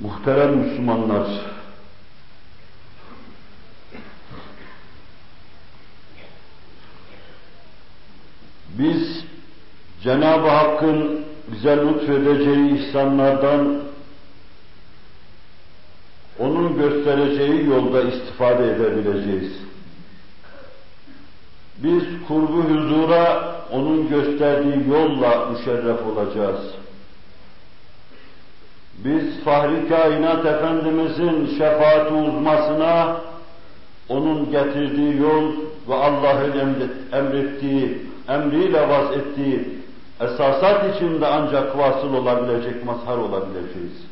Muhterem Müslümanlar, biz Cenab-ı Hakk'ın bize lütfedeceği ihsanlardan onun göstereceği yolda istifade edebileceğiz. Biz kurbu huzura onun gösterdiği yolla müşerref olacağız. Biz Fahri Kainat Efendimizin şefaati uzmasına onun getirdiği yol ve Allah'ın emrettiği, emriyle vaz ettiği esasat içinde ancak vasıl olabilecek, mazhar olabileceğiz.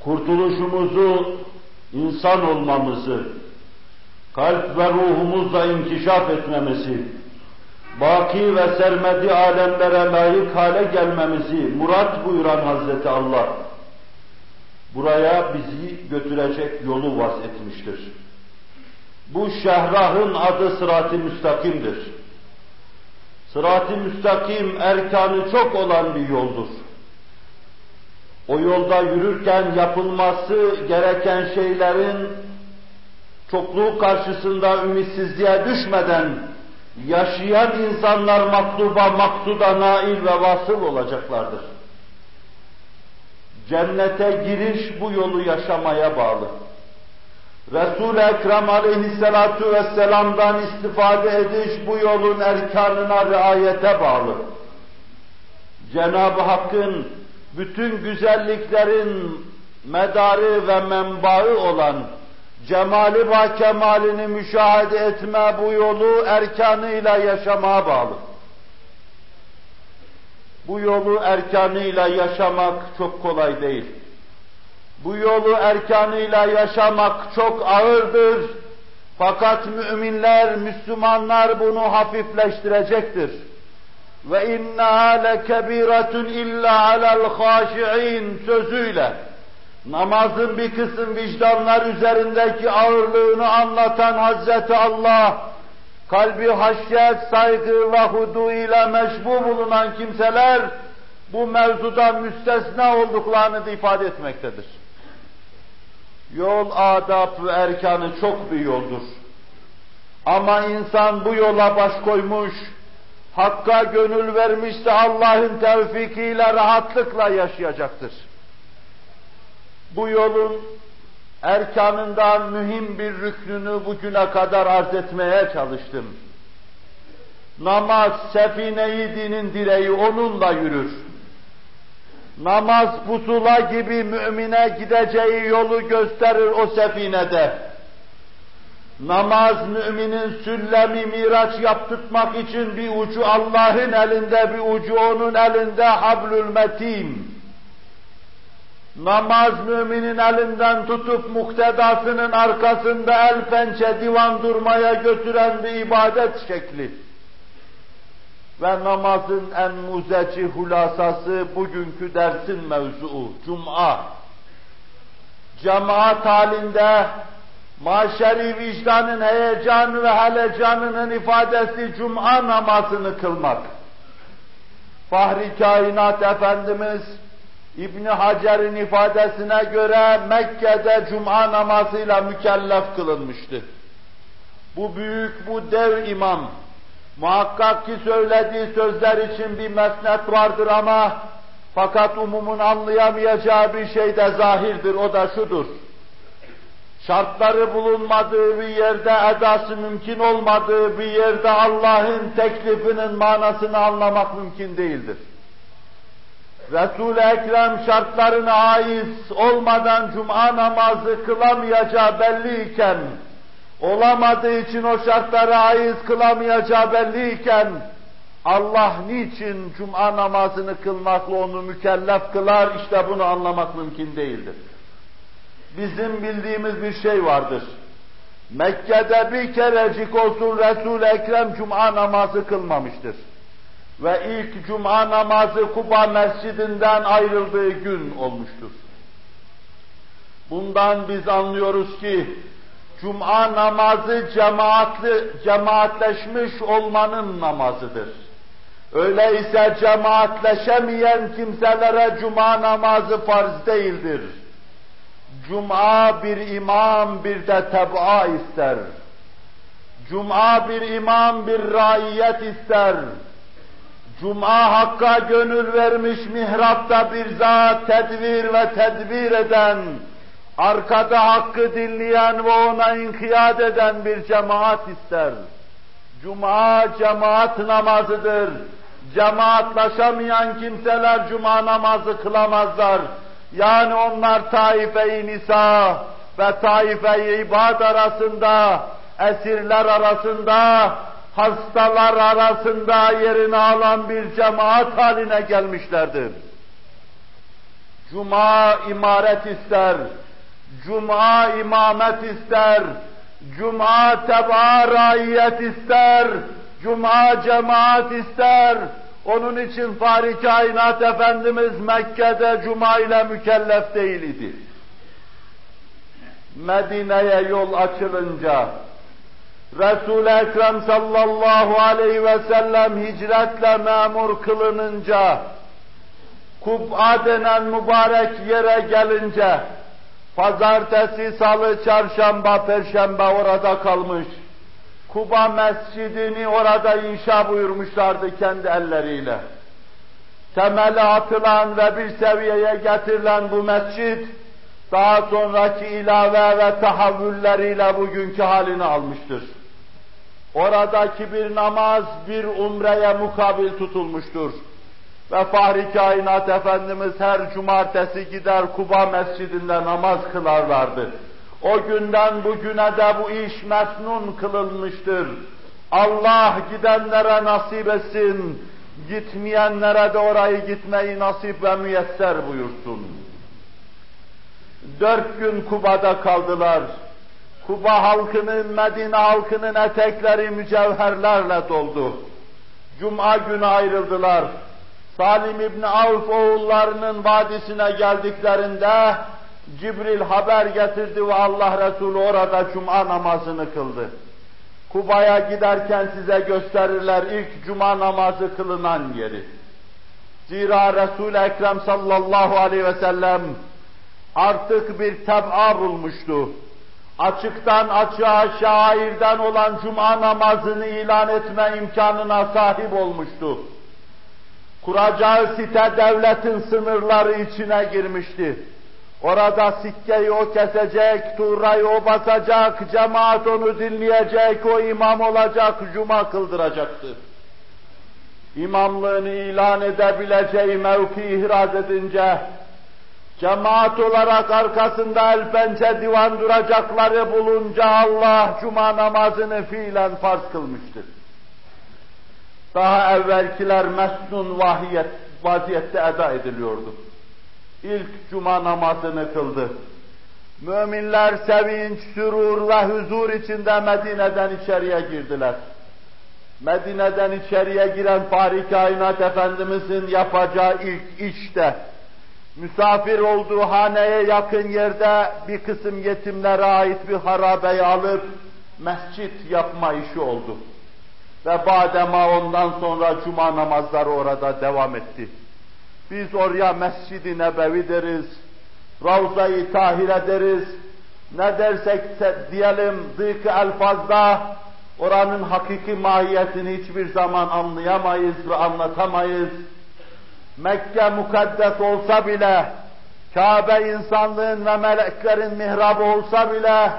Kurtuluşumuzu, insan olmamızı, kalp ve ruhumuzla inkişaf etmemizi, baki ve sermedi alemlere layık hale gelmemizi murat buyuran Hazreti Allah, buraya bizi götürecek yolu vaz etmiştir. Bu şehrahın adı sırat-ı müstakimdir. Sırat-ı müstakim erkanı çok olan bir yoldur. O yolda yürürken yapılması gereken şeylerin çokluğu karşısında ümitsizliğe düşmeden yaşayan insanlar maktuba, maksuda nail ve vasıl olacaklardır. Cennete giriş bu yolu yaşamaya bağlı. Resul-i Ekrem aleyhissalatu vesselam'dan istifade ediş bu yolun erkanına riayete bağlı. Cenab-ı Hakk'ın bütün güzelliklerin medarı ve menbaı olan cemali ve kemalini müşahede etme bu yolu erkanıyla yaşamaya bağlı. Bu yolu erkanıyla yaşamak çok kolay değil. Bu yolu erkanıyla yaşamak çok ağırdır. Fakat müminler, Müslümanlar bunu hafifleştirecektir. Ve innaha lekebiratun illa alel haşi'in sözüyle namazın bir kısım vicdanlar üzerindeki ağırlığını anlatan Hazreti Allah kalbi haşyet, saygı ve hudu ile meşbu bulunan kimseler bu mevzudan müstesna olduklarını da ifade etmektedir. Yol, adab ve erkanı çok bir yoldur. Ama insan bu yola baş koymuş, Hakka gönül vermişse Allah'ın tevfikiyle rahatlıkla yaşayacaktır. Bu yolun erkanından mühim bir rüknünü bugüne kadar arz etmeye çalıştım. Namaz, sefine-i dinin direği onunla yürür. Namaz pusula gibi mümine gideceği yolu gösterir o sefinede. Namaz müminin süllemi miraç yaptırmak için bir ucu Allah'ın elinde, bir ucu onun elinde hablül metin. Namaz müminin elinden tutup muktedasının arkasında el pençe divan durmaya götüren bir ibadet şekli. Ve namazın en muzeci hulasası bugünkü dersin mevzuu, Cuma. Cemaat halinde maşeri vicdanın heyecanı ve helecanının ifadesi cuma namazını kılmak. Fahri kainat Efendimiz İbn Hacer'in ifadesine göre Mekke'de cuma namazıyla mükellef kılınmıştı. Bu büyük, bu dev imam, muhakkak ki söylediği sözler için bir mesnet vardır ama fakat umumun anlayamayacağı bir şey de zahirdir, o da şudur şartları bulunmadığı bir yerde, edası mümkün olmadığı bir yerde Allah'ın teklifinin manasını anlamak mümkün değildir. Resul-i Ekrem şartlarına ait olmadan cuma namazı kılamayacağı belliyken, olamadığı için o şartlara ait kılamayacağı belliyken, Allah niçin cuma namazını kılmakla onu mükellef kılar, işte bunu anlamak mümkün değildir bizim bildiğimiz bir şey vardır. Mekke'de bir kerecik olsun Resul-i Ekrem Cuma namazı kılmamıştır. Ve ilk Cuma namazı Kuba mescidinden ayrıldığı gün olmuştur. Bundan biz anlıyoruz ki Cuma namazı cemaatli, cemaatleşmiş olmanın namazıdır. Öyleyse cemaatleşemeyen kimselere cuma namazı farz değildir. Cuma bir imam bir de tebaa ister. Cuma bir imam bir raiyet ister. Cuma hakka gönül vermiş mihrapta bir zat tedvir ve tedbir eden, arkada hakkı dinleyen ve ona inkiyat eden bir cemaat ister. Cuma cemaat namazıdır. Cemaatlaşamayan kimseler cuma namazı kılamazlar. Yani onlar taife-i nisa ve taife-i ibad arasında, esirler arasında, hastalar arasında yerini alan bir cemaat haline gelmişlerdir. Cuma imaret ister, Cuma imamet ister, Cuma teba raiyet ister, Cuma cemaat ister. Onun için Fahri Kainat Efendimiz Mekke'de Cuma ile mükellef değil idi. Medine'ye yol açılınca, Resul-i Ekrem sallallahu aleyhi ve sellem hicretle memur kılınınca, Kub'a denen mübarek yere gelince, pazartesi, salı, çarşamba, perşembe orada kalmış. Kuba mescidini orada inşa buyurmuşlardı kendi elleriyle. Temeli atılan ve bir seviyeye getirilen bu mescid, daha sonraki ilave ve tahavvülleriyle bugünkü halini almıştır. Oradaki bir namaz bir umreye mukabil tutulmuştur. Ve Fahri Kainat Efendimiz her cumartesi gider Kuba Mescidinde namaz kılarlardı. O günden bugüne de bu iş mesnun kılınmıştır. Allah gidenlere nasip etsin, gitmeyenlere de orayı gitmeyi nasip ve müyesser buyursun. Dört gün Kuba'da kaldılar. Kuba halkının, Medine halkının etekleri mücevherlerle doldu. Cuma günü ayrıldılar. Salim İbni Avf oğullarının vadisine geldiklerinde Cibril haber getirdi ve Allah Resulü orada cuma namazını kıldı. Kuba'ya giderken size gösterirler ilk cuma namazı kılınan yeri. Zira Resul-i Ekrem sallallahu aleyhi ve sellem artık bir teb'a bulmuştu. Açıktan açığa şairden olan cuma namazını ilan etme imkanına sahip olmuştu. Kuracağı site devletin sınırları içine girmişti. Orada sikkeyi o kesecek, tuğrayı o basacak, cemaat onu dinleyecek, o imam olacak, cuma kıldıracaktı. İmamlığını ilan edebileceği mevki ihraz edince, cemaat olarak arkasında el pençe divan duracakları bulunca Allah cuma namazını fiilen farz kılmıştır. Daha evvelkiler mesnun vahiyet, vaziyette eda ediliyordu ilk cuma namazını kıldı. Müminler sevinç, sürur ve huzur içinde Medine'den içeriye girdiler. Medine'den içeriye giren Fahri Kainat Efendimizin yapacağı ilk işte, misafir olduğu haneye yakın yerde bir kısım yetimlere ait bir harabeyi alıp mescit yapma işi oldu. Ve badema ondan sonra cuma namazları orada devam etti. Biz oraya Mescid-i Nebevi deriz, Ravza-i Tahire deriz, ne dersek diyelim dık elfazda oranın hakiki mahiyetini hiçbir zaman anlayamayız ve anlatamayız. Mekke mukaddes olsa bile, Kabe insanlığın ve meleklerin mihrabı olsa bile,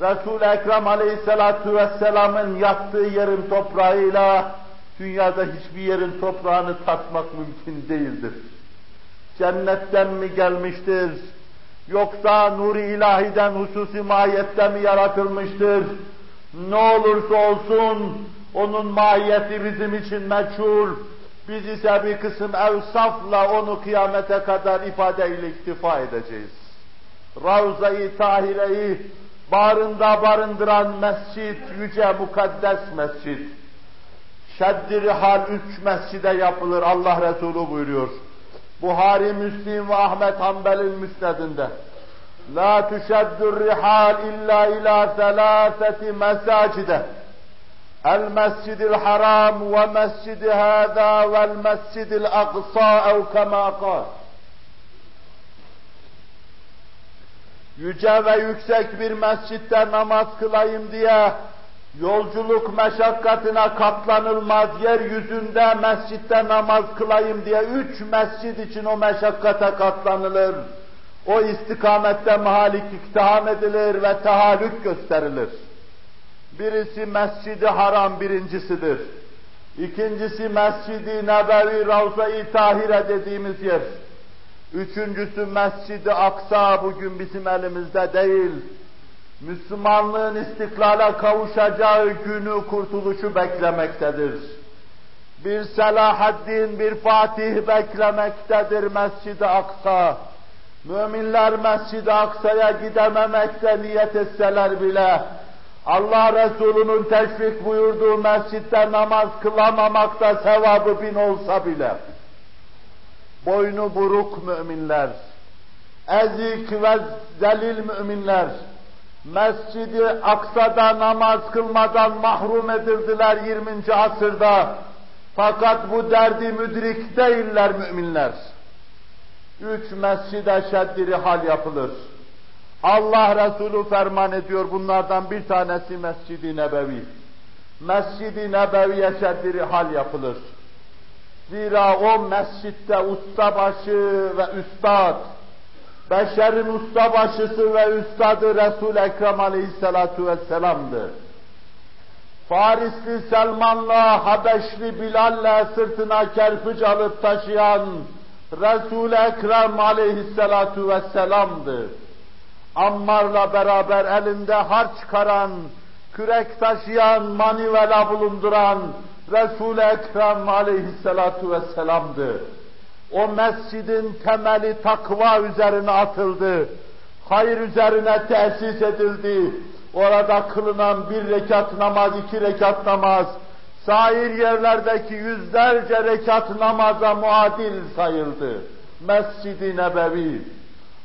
Resul-i Ekrem aleyhissalatu vesselamın yattığı yerin toprağıyla Dünyada hiçbir yerin toprağını tatmak mümkün değildir. Cennetten mi gelmiştir? Yoksa nuri ilahiden hususi mahiyette mi yaratılmıştır? Ne olursa olsun onun mahiyeti bizim için meçhul. Biz ise bir kısım evsafla onu kıyamete kadar ifadeyle iktifa edeceğiz. Ravza-i Tahire'yi barında barındıran mescit, yüce mukaddes mescit Şeddir hal üç mescide yapılır Allah Resulü buyuruyor. Buhari, Müslim ve Ahmet Hanbel'in müsnedinde. La tüşeddur rihal illa ila selâseti mesacide. المسجد الحرام ومسجد هذا والمسجد الأقصى أو كما قال yüce ve yüksek bir mescitte namaz kılayım diye yolculuk meşakkatine katlanılmaz yeryüzünde mescitte namaz kılayım diye üç mescid için o meşakkate katlanılır. O istikamette mahalik iktiham edilir ve tahallük gösterilir. Birisi Mescid-i Haram birincisidir. İkincisi Mescid-i Nebevi Ravza-i Tahire dediğimiz yer. Üçüncüsü Mescid-i Aksa bugün bizim elimizde değil. Müslümanlığın istiklale kavuşacağı günü kurtuluşu beklemektedir. Bir Selahaddin, bir Fatih beklemektedir Mescid-i Aksa. Müminler Mescid-i Aksa'ya gidememekte niyet etseler bile, Allah Resulü'nün teşvik buyurduğu mescitte namaz kılamamakta sevabı bin olsa bile, boynu buruk müminler, ezik ve zelil müminler, Mescid-i Aksa'da namaz kılmadan mahrum edildiler 20. asırda. Fakat bu derdi müdrik değiller müminler. Üç mescide şeddiri hal yapılır. Allah Resulü ferman ediyor bunlardan bir tanesi Mescid-i Nebevi. Mescid-i Nebevi'ye şeddiri hal yapılır. Zira o mescitte ustabaşı ve üstad, beşerin ustabaşısı ve üstadı Resul-i Ekrem aleyhissalatu vesselam'dır. Farisli Selman'la Habeşli Bilal'le sırtına kerpiç alıp taşıyan Resul-i Ekrem aleyhissalatu vesselam'dır. Ammar'la beraber elinde harç çıkaran, kürek taşıyan, manivela bulunduran Resul-i Ekrem aleyhissalatu vesselam'dı. O mescidin temeli takva üzerine atıldı. Hayır üzerine tesis edildi. Orada kılınan bir rekat namaz, iki rekat namaz, sair yerlerdeki yüzlerce rekat namaza muadil sayıldı. Mescid-i Nebevi.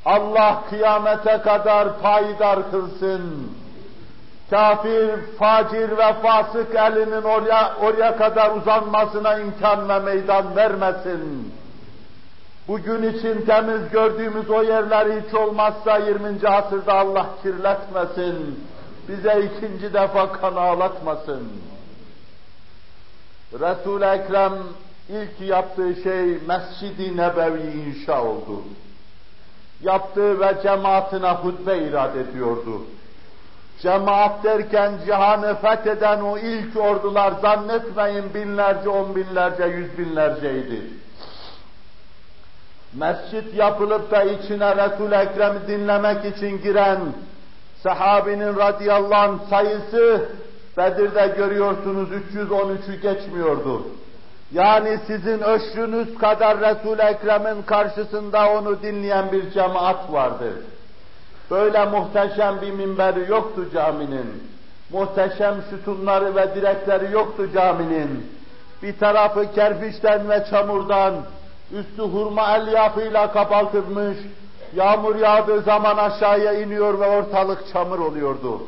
Allah kıyamete kadar payidar kılsın. Kafir, facir ve fasık elinin oraya, oraya kadar uzanmasına imkan ve meydan vermesin. Bugün için temiz gördüğümüz o yerleri hiç olmazsa 20. asırda Allah kirletmesin. Bize ikinci defa kan ağlatmasın. Resul-i Ekrem ilk yaptığı şey Mescid-i Nebevi inşa oldu. Yaptığı ve cemaatine hutbe irad ediyordu. Cemaat derken cihanı fetheden o ilk ordular zannetmeyin binlerce, on binlerce, yüz binlerceydi. Mescit yapılıp da içine Resul-i Ekrem'i dinlemek için giren sahabinin radıyallahu anh sayısı Bedir'de görüyorsunuz 313'ü geçmiyordu. Yani sizin öşrünüz kadar Resul-i Ekrem'in karşısında onu dinleyen bir cemaat vardı. Böyle muhteşem bir minberi yoktu caminin. Muhteşem sütunları ve direkleri yoktu caminin. Bir tarafı kerpiçten ve çamurdan, üstü hurma elyafıyla kapatılmış, yağmur yağdığı zaman aşağıya iniyor ve ortalık çamur oluyordu.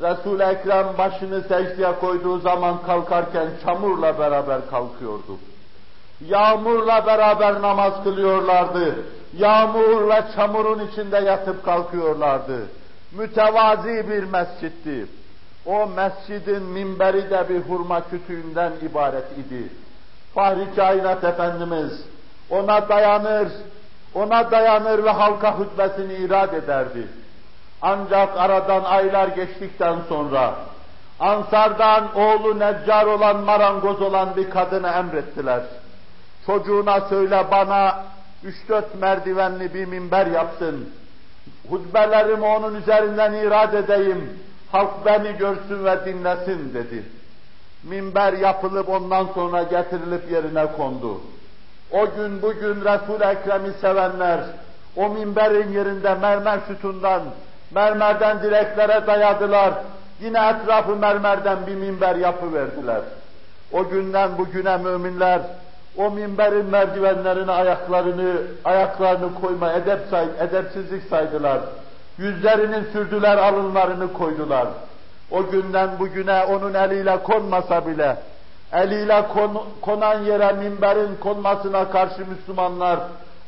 Resul-i Ekrem başını secdeye koyduğu zaman kalkarken çamurla beraber kalkıyordu. Yağmurla beraber namaz kılıyorlardı. Yağmurla çamurun içinde yatıp kalkıyorlardı. Mütevazi bir mescitti. O mescidin minberi de bir hurma kütüğünden ibaret idi. Fahri Kainat Efendimiz ona dayanır, ona dayanır ve halka hutbesini irad ederdi. Ancak aradan aylar geçtikten sonra Ansardan oğlu neccar olan marangoz olan bir kadını emrettiler. Çocuğuna söyle bana üç dört merdivenli bir minber yapsın. Hutbelerimi onun üzerinden irad edeyim. Halk beni görsün ve dinlesin dedi. Minber yapılıp ondan sonra getirilip yerine kondu. O gün bugün Resul-i Ekrem'i sevenler o minberin yerinde mermer sütundan mermerden direklere dayadılar. Yine etrafı mermerden bir minber yapıverdiler. O günden bugüne müminler o minberin merdivenlerine ayaklarını ayaklarını koyma edep say, edepsizlik saydılar. Yüzlerinin sürdüler alınlarını koydular. O günden bugüne onun eliyle konmasa bile, eliyle kon, konan yere minberin konmasına karşı Müslümanlar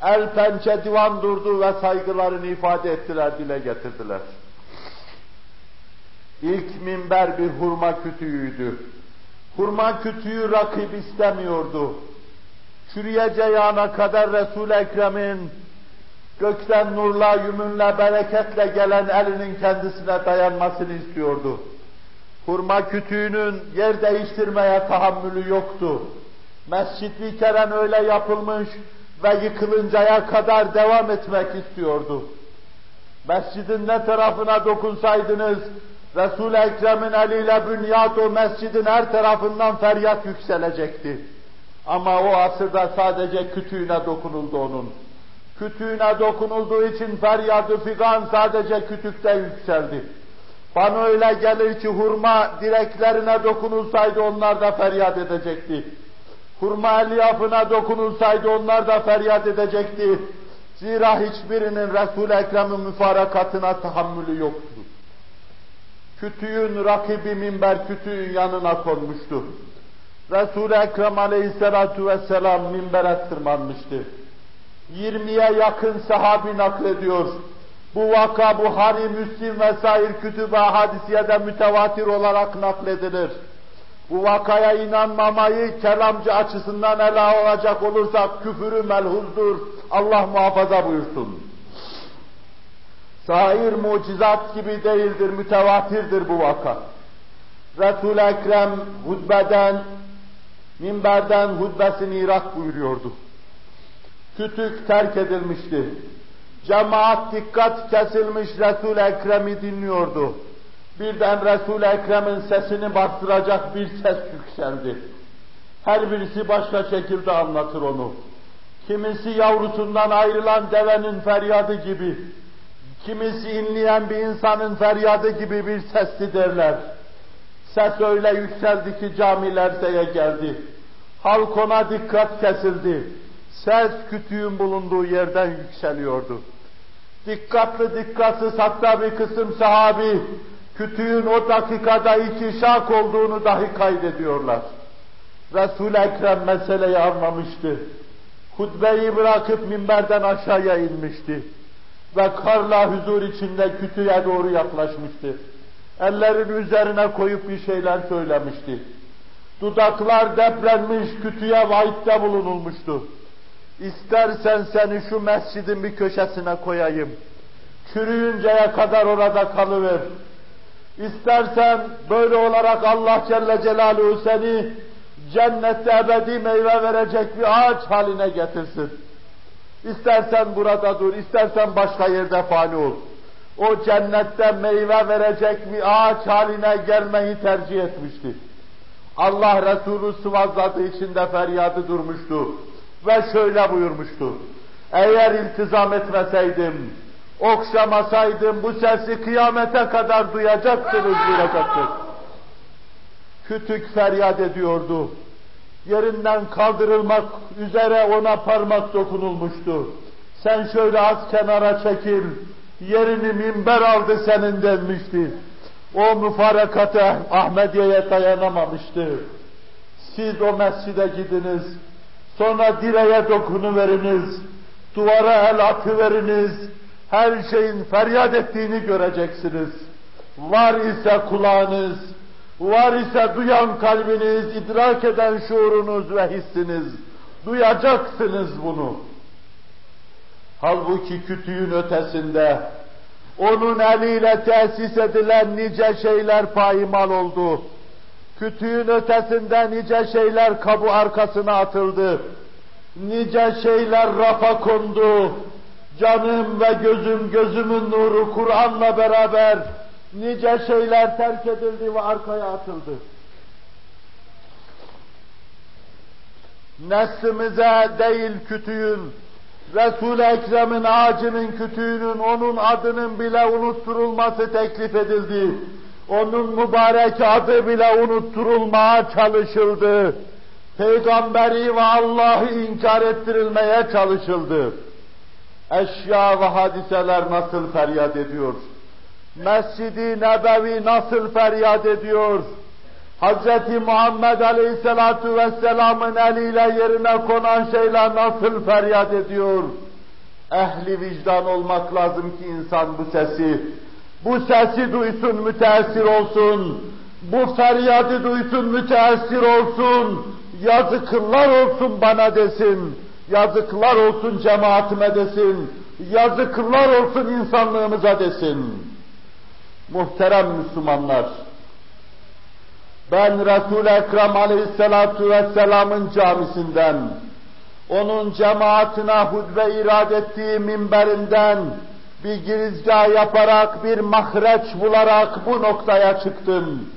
el pençe divan durdu ve saygılarını ifade ettiler, dile getirdiler. İlk minber bir hurma kütüğüydü. Hurma kütüğü rakip istemiyordu. Çürüyeceği ana kadar Resul-i Ekrem'in gökten nurla, yümünle, bereketle gelen elinin kendisine dayanmasını istiyordu. Hurma kütüğünün yer değiştirmeye tahammülü yoktu. Mescid-i Kerem öyle yapılmış ve yıkılıncaya kadar devam etmek istiyordu. Mescidin ne tarafına dokunsaydınız, Resul-i Ekrem'in eliyle bünyat o mescidin her tarafından feryat yükselecekti. Ama o asırda sadece kütüğüne dokunuldu onun. Kütüğüne dokunulduğu için feryadı figan sadece kütükten yükseldi. Bana öyle gelir ki hurma direklerine dokunulsaydı onlar da feryat edecekti. Hurma elyafına dokunulsaydı onlar da feryat edecekti. Zira hiçbirinin Resul-i Ekrem'in müfarakatına tahammülü yoktu. Kütüğün rakibi minber kütüğün yanına konmuştu. Resul-i Ekrem aleyhissalatu vesselam minbere tırmanmıştı. 20'ye yakın sahabi naklediyor. Bu vaka Buhari, Müslim vesaire kütüb-i hadisiyede mütevatir olarak nakledilir. Bu vakaya inanmamayı kelamcı açısından ele alacak olursak küfürü melhuzdur. Allah muhafaza buyursun. Sair mucizat gibi değildir, mütevatirdir bu vaka. Resul-i Ekrem hutbeden, minberden hutbesini irak buyuruyordu. Kütük terk edilmişti. Cemaat dikkat kesilmiş Resul-i Ekrem'i dinliyordu. Birden Resul-i Ekrem'in sesini bastıracak bir ses yükseldi. Her birisi başka şekilde anlatır onu. Kimisi yavrusundan ayrılan devenin feryadı gibi, kimisi inleyen bir insanın feryadı gibi bir sesli derler. Ses öyle yükseldi ki camiler seye geldi. Halk ona dikkat kesildi. Ses kütüğün bulunduğu yerden yükseliyordu. Dikkatli dikkatsiz hatta bir kısım sahabi kütüğün o dakikada iki şak olduğunu dahi kaydediyorlar. Resul-i Ekrem meseleyi anlamıştı. Hutbeyi bırakıp minberden aşağıya inmişti. Ve karla huzur içinde kütüğe doğru yaklaşmıştı. Ellerin üzerine koyup bir şeyler söylemişti. Dudaklar deplenmiş, kütüğe vaitte bulunulmuştu. İstersen seni şu mescidin bir köşesine koyayım. Çürüyünceye kadar orada kalıver. İstersen böyle olarak Allah Celle Celaluhu seni cennette ebedi meyve verecek bir ağaç haline getirsin. İstersen burada dur, istersen başka yerde fani ol. O cennette meyve verecek bir ağaç haline gelmeyi tercih etmişti. Allah Resulü sıvazladığı için de feryadı durmuştu. Ve şöyle buyurmuştu. Eğer iltizam etmeseydim, okşamasaydım bu sesi kıyamete kadar duyacaksınız, duyacaksınız. Kütük feryat ediyordu. Yerinden kaldırılmak üzere ona parmak dokunulmuştu. Sen şöyle az kenara çekil, yerini minber aldı senin denmişti. O müfarakata Ahmediye'ye dayanamamıştı. Siz o mescide gidiniz, sonra direğe dokunuveriniz, duvara el atıveriniz, her şeyin feryat ettiğini göreceksiniz. Var ise kulağınız, var ise duyan kalbiniz, idrak eden şuurunuz ve hissiniz. Duyacaksınız bunu. Halbuki kütüğün ötesinde, onun eliyle tesis edilen nice şeyler payimal oldu. Kütüğün ötesinde nice şeyler kabu arkasına atıldı. Nice şeyler rafa kondu. Canım ve gözüm, gözümün nuru Kur'an'la beraber nice şeyler terk edildi ve arkaya atıldı. Neslimize değil kütüğün, Resul-i Ekrem'in ağacının kütüğünün, onun adının bile unutturulması teklif edildi. Onun mübarek adı bile unutturulmaya çalışıldı. Peygamberi ve Allah'ı inkar ettirilmeye çalışıldı. Eşya ve hadiseler nasıl feryat ediyor? Mescid-i Nebevi nasıl feryat ediyor? Hz. Muhammed Aleyhisselatu Vesselam'ın eliyle yerine konan şeyler nasıl feryat ediyor? Ehli vicdan olmak lazım ki insan bu sesi, bu sesi duysun, müteessir olsun. Bu feryadı duysun, müteessir olsun. Yazıklar olsun bana desin. Yazıklar olsun cemaatime desin. Yazıklar olsun insanlığımıza desin. Muhterem Müslümanlar, ben Resul-i Ekrem Aleyhisselatu Vesselam'ın camisinden, onun cemaatine hutbe irad ettiği minberinden bir girizgah yaparak, bir mahreç bularak bu noktaya çıktım.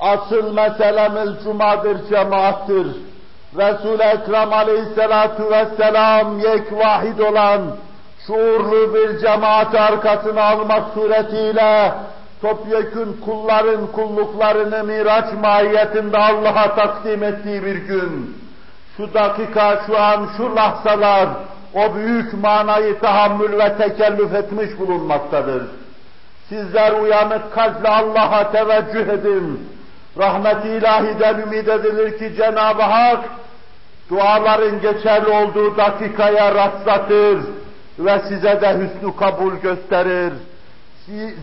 Asıl meselemiz cumadır, cemaattir. Resul-i Ekrem Aleyhisselatu Vesselam yek vahid olan, şuurlu bir cemaat arkasına almak suretiyle topyekün kulların kulluklarını miraç mahiyetinde Allah'a takdim ettiği bir gün, şu dakika, şu an, şu lahzalar o büyük manayı tahammül ve tekellüf etmiş bulunmaktadır. Sizler uyanık kalple Allah'a teveccüh edin. Rahmet-i ilahiden ümid edilir ki Cenab-ı Hak duaların geçerli olduğu dakikaya rastlatır ve size de hüsnü kabul gösterir.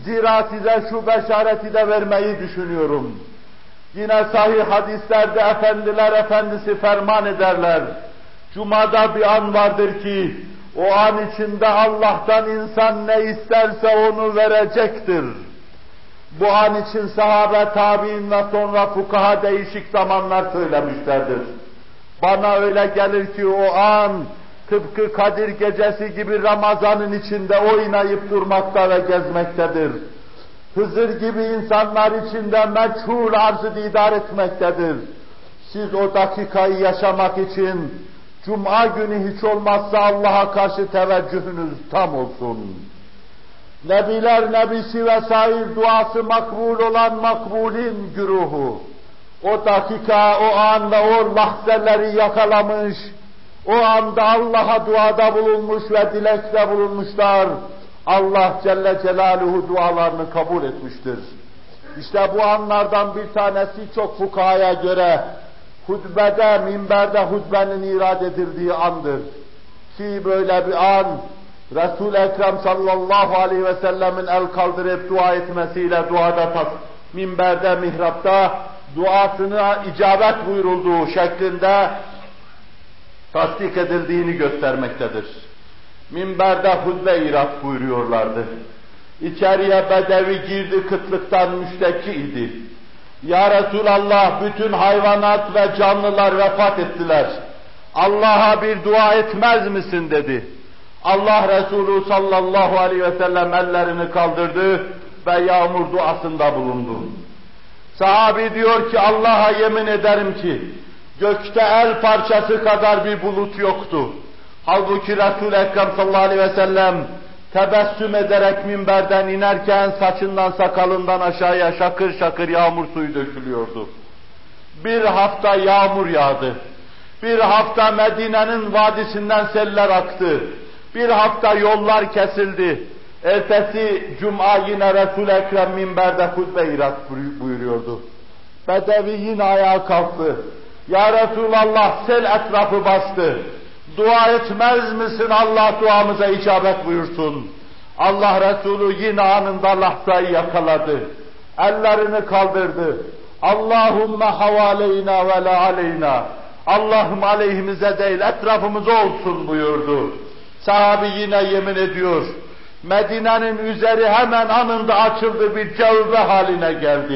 Zira size şu beşareti de vermeyi düşünüyorum. Yine sahih hadislerde efendiler efendisi ferman ederler. Cuma'da bir an vardır ki o an içinde Allah'tan insan ne isterse onu verecektir. Bu an için sahabe tabi'in ve sonra fukaha değişik zamanlar söylemişlerdir. Bana öyle gelir ki o an tıpkı Kadir gecesi gibi Ramazan'ın içinde oynayıp durmakta ve gezmektedir. Hızır gibi insanlar içinde meçhul arzı didar etmektedir. Siz o dakikayı yaşamak için Cuma günü hiç olmazsa Allah'a karşı teveccühünüz tam olsun. Nebiler nebisi vesaire duası makbul olan makbulin güruhu. O dakika, o an ve o lahzeleri yakalamış, o anda Allah'a duada bulunmuş ve dilekte bulunmuşlar. Allah Celle Celaluhu dualarını kabul etmiştir. İşte bu anlardan bir tanesi çok fukaya göre hutbede, minberde hutbenin irad edildiği andır. Ki böyle bir an Resul-i Ekrem sallallahu aleyhi ve sellemin el kaldırıp dua etmesiyle duada tas, minberde, mihrapta duasına icabet buyurulduğu şeklinde tasdik edildiğini göstermektedir. Minberde hutbe irat buyuruyorlardı. İçeriye bedevi girdi kıtlıktan müşteki idi. Ya Resulallah bütün hayvanat ve canlılar vefat ettiler. Allah'a bir dua etmez misin dedi. Allah Resulü sallallahu aleyhi ve sellem ellerini kaldırdı ve yağmur duasında bulundu. Sahabi diyor ki Allah'a yemin ederim ki gökte el parçası kadar bir bulut yoktu. Halbuki Resul-i Ekrem sallallahu aleyhi ve sellem tebessüm ederek minberden inerken saçından sakalından aşağıya şakır şakır yağmur suyu dökülüyordu. Bir hafta yağmur yağdı. Bir hafta Medine'nin vadisinden seller aktı. Bir hafta yollar kesildi. Ertesi cuma yine Resul-i Ekrem minberde hutbe irat buyuruyordu. Bedevi yine ayağa kalktı. Ya Resulallah sel etrafı bastı. Dua etmez misin Allah duamıza icabet buyursun. Allah Resulü yine anında lahzayı yakaladı. Ellerini kaldırdı. Allahümme havaleyna ve la aleyna. Allah'ım aleyhimize değil etrafımıza olsun buyurdu. Sahabi yine yemin ediyor. Medine'nin üzeri hemen anında açıldı bir cevve haline geldi.